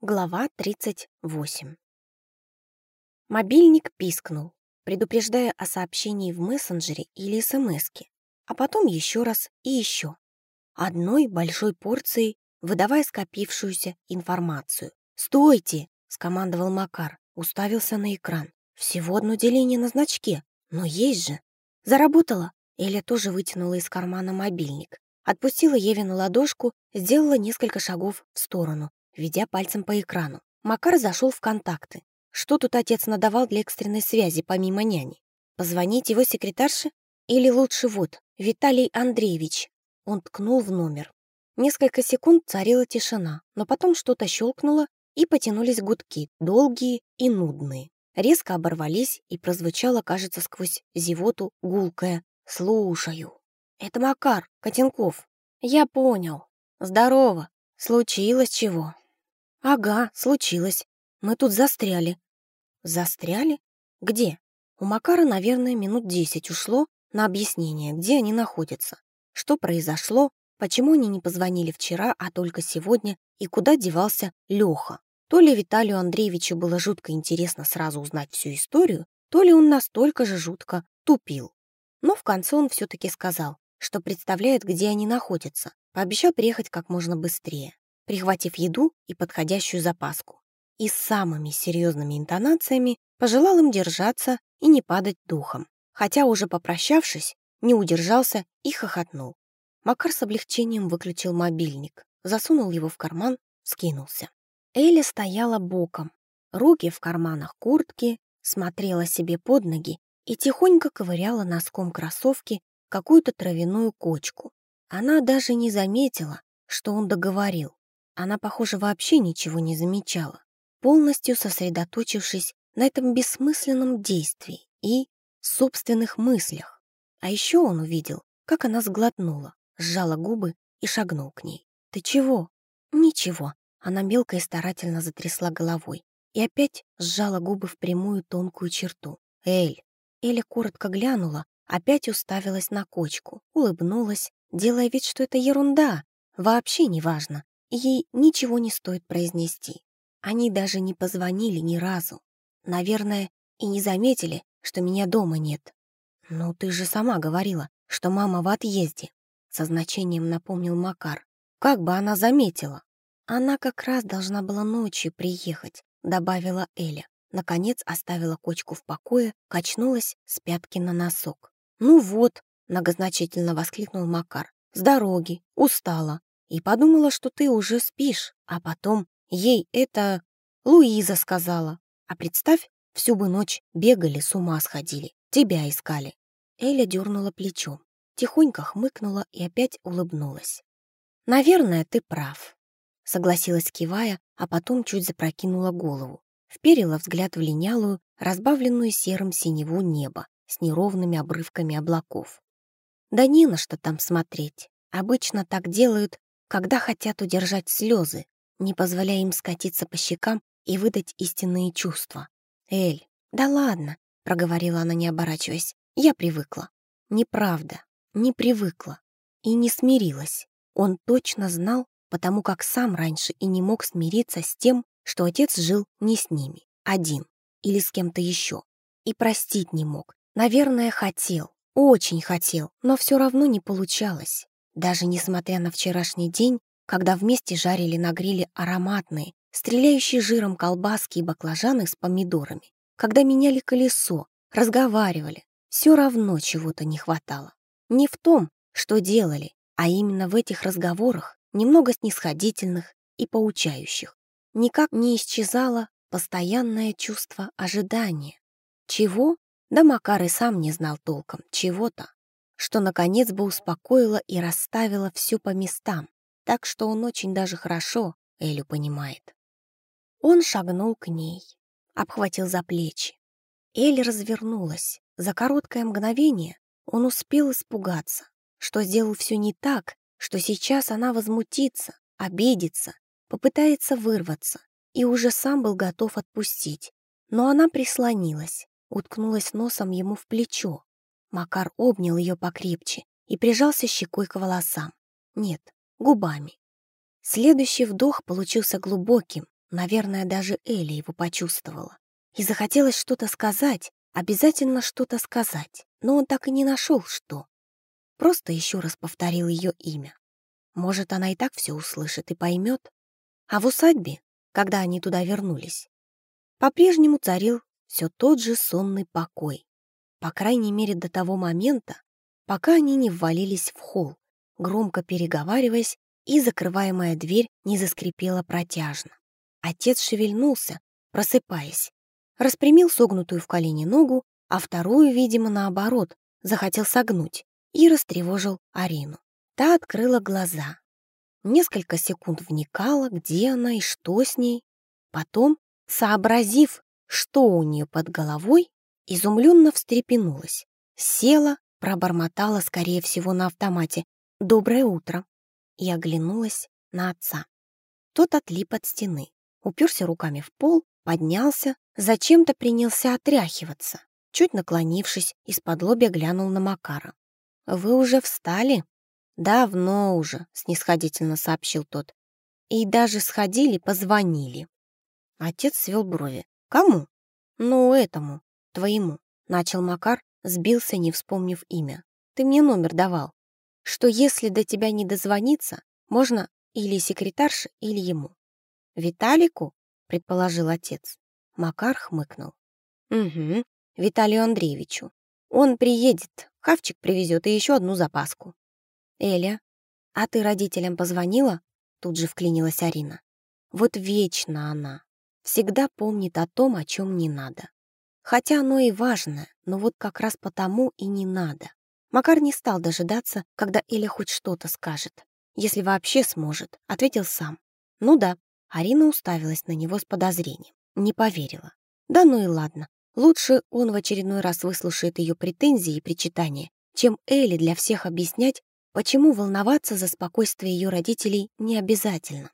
Глава 38 Мобильник пискнул, предупреждая о сообщении в мессенджере или смске, а потом еще раз и еще. Одной большой порцией, выдавая скопившуюся информацию. «Стойте!» — скомандовал Макар, уставился на экран. «Всего одно деление на значке, но есть же!» «Заработала!» Эля тоже вытянула из кармана мобильник, отпустила Евину ладошку, сделала несколько шагов в сторону, ведя пальцем по экрану. Макар зашел в контакты. Что тут отец надавал для экстренной связи, помимо няни? Позвонить его секретарше? Или лучше вот, Виталий Андреевич. Он ткнул в номер. Несколько секунд царила тишина, но потом что-то щелкнуло, и потянулись гудки, долгие и нудные. Резко оборвались, и прозвучало, кажется, сквозь зевоту гулкое «Слушаю». «Это Макар, Котенков». «Я понял. Здорово. Случилось чего?» «Ага, случилось. Мы тут застряли». «Застряли? Где?» У Макара, наверное, минут десять ушло на объяснение, где они находятся, что произошло, почему они не позвонили вчера, а только сегодня, и куда девался Леха. То ли Виталию Андреевичу было жутко интересно сразу узнать всю историю, то ли он настолько же жутко тупил. Но в конце он все-таки сказал, что представляет, где они находятся, пообещал приехать как можно быстрее прихватив еду и подходящую запаску. И с самыми серьезными интонациями пожелал им держаться и не падать духом. Хотя уже попрощавшись, не удержался и хохотнул. Макар с облегчением выключил мобильник, засунул его в карман, скинулся. Эля стояла боком, руки в карманах куртки, смотрела себе под ноги и тихонько ковыряла носком кроссовки какую-то травяную кочку. Она даже не заметила, что он договорил. Она, похоже, вообще ничего не замечала, полностью сосредоточившись на этом бессмысленном действии и собственных мыслях. А еще он увидел, как она сглотнула, сжала губы и шагнул к ней. «Ты чего?» «Ничего». Она мелко и старательно затрясла головой и опять сжала губы в прямую тонкую черту. «Эль!» Эля коротко глянула, опять уставилась на кочку, улыбнулась, делая вид, что это ерунда, вообще не важно, Ей ничего не стоит произнести. Они даже не позвонили ни разу. Наверное, и не заметили, что меня дома нет. «Ну, ты же сама говорила, что мама в отъезде», со значением напомнил Макар. «Как бы она заметила?» «Она как раз должна была ночью приехать», добавила Эля. Наконец оставила кочку в покое, качнулась с пятки на носок. «Ну вот», многозначительно воскликнул Макар, «с дороги, устала и подумала, что ты уже спишь, а потом ей это Луиза сказала. А представь, всю бы ночь бегали, с ума сходили, тебя искали. Эля дернула плечом, тихонько хмыкнула и опять улыбнулась. «Наверное, ты прав», — согласилась кивая, а потом чуть запрокинула голову, вперила взгляд в линялую, разбавленную серым синеву небо с неровными обрывками облаков. Да не на что там смотреть. Обычно так делают, когда хотят удержать слезы, не позволяя им скатиться по щекам и выдать истинные чувства. «Эль, да ладно», — проговорила она, не оборачиваясь, — «я привыкла». Неправда, не привыкла и не смирилась. Он точно знал, потому как сам раньше и не мог смириться с тем, что отец жил не с ними, один или с кем-то еще. И простить не мог. Наверное, хотел, очень хотел, но все равно не получалось. Даже несмотря на вчерашний день, когда вместе жарили на гриле ароматные, стреляющие жиром колбаски и баклажаны с помидорами, когда меняли колесо, разговаривали, все равно чего-то не хватало. Не в том, что делали, а именно в этих разговорах, немного снисходительных и поучающих. Никак не исчезало постоянное чувство ожидания. Чего? Да Макар и сам не знал толком чего-то что наконец бы успокоило и расставило все по местам, так что он очень даже хорошо Элю понимает. Он шагнул к ней, обхватил за плечи. Эль развернулась. За короткое мгновение он успел испугаться, что сделал все не так, что сейчас она возмутится, обидится, попытается вырваться, и уже сам был готов отпустить. Но она прислонилась, уткнулась носом ему в плечо, Макар обнял ее покрепче и прижался щекой к волосам. Нет, губами. Следующий вдох получился глубоким, Наверное, даже Эля его почувствовала. И захотелось что-то сказать, обязательно что-то сказать, но он так и не нашел, что. Просто еще раз повторил ее имя. Может, она и так все услышит и поймет. А в усадьбе, когда они туда вернулись, по-прежнему царил все тот же сонный покой. По крайней мере, до того момента, пока они не ввалились в холл, громко переговариваясь, и закрываемая дверь не заскрипела протяжно. Отец шевельнулся, просыпаясь, распрямил согнутую в колени ногу, а вторую, видимо, наоборот, захотел согнуть и растревожил Арину. Та открыла глаза. Несколько секунд вникала, где она и что с ней. Потом, сообразив, что у нее под головой, изумленно встрепенулась. Села, пробормотала, скорее всего, на автомате. «Доброе утро!» и оглянулась на отца. Тот отлип от стены, уперся руками в пол, поднялся, зачем-то принялся отряхиваться. Чуть наклонившись, из-под лобья глянул на Макара. «Вы уже встали?» «Давно уже», — снисходительно сообщил тот. «И даже сходили, позвонили». Отец свел брови. «Кому?» «Ну, этому, твоему», — начал Макар, сбился, не вспомнив имя. «Ты мне номер давал» что если до тебя не дозвониться, можно или секретарше, или ему. «Виталику?» — предположил отец. Макар хмыкнул. «Угу, Виталию Андреевичу. Он приедет, хавчик привезет и еще одну запаску». «Эля, а ты родителям позвонила?» Тут же вклинилась Арина. «Вот вечно она. Всегда помнит о том, о чем не надо. Хотя оно и важно, но вот как раз потому и не надо. Макар не стал дожидаться, когда Эля хоть что-то скажет. Если вообще сможет, ответил сам. Ну да, Арина уставилась на него с подозрением. Не поверила. Да ну и ладно. Лучше он в очередной раз выслушает ее претензии и причитания, чем Элли для всех объяснять, почему волноваться за спокойствие ее родителей не обязательно.